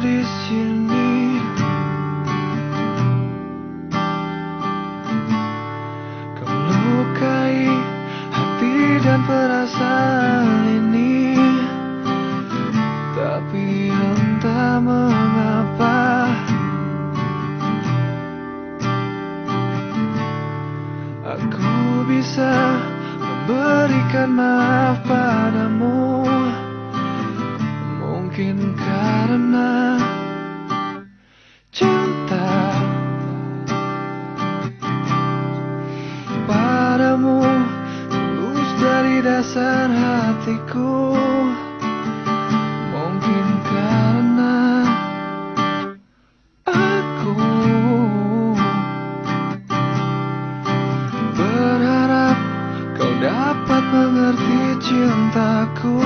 di sini. Kau melukai hati dan perasaan ini. Tapi entah mengapa. Aku bisa memberikan maaf padamu. Mungkin karena dasar hatiku Mungkin karena aku Berharap kau dapat mengerti cintaku.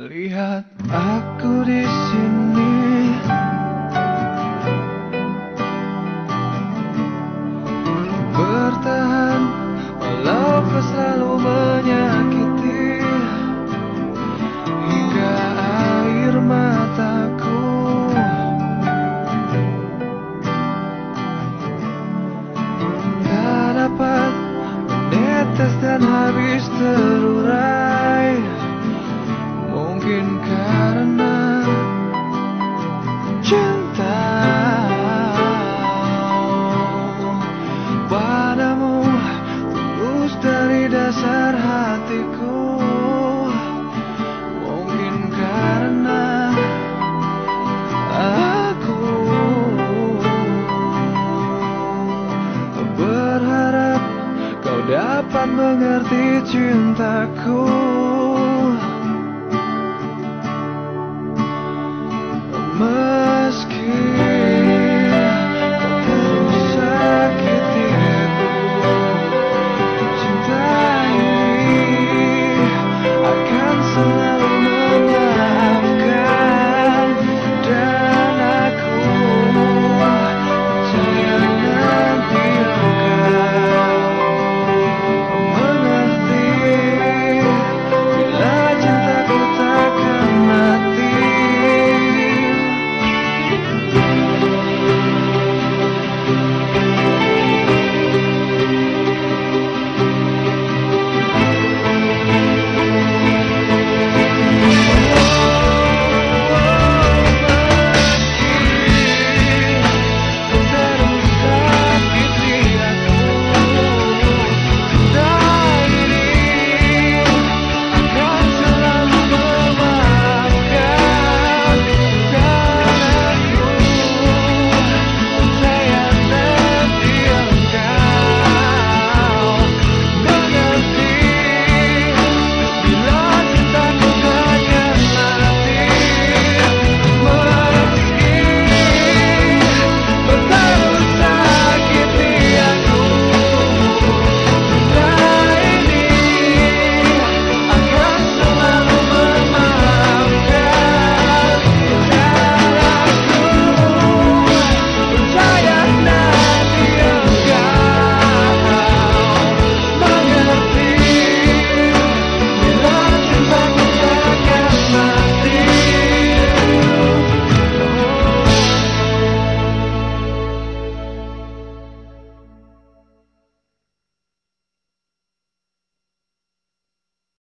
Lihat aku di sini habis terurai. Mungkin karena cinta. Padamu tulus dari dasar hatiku dapat mengerti cintaku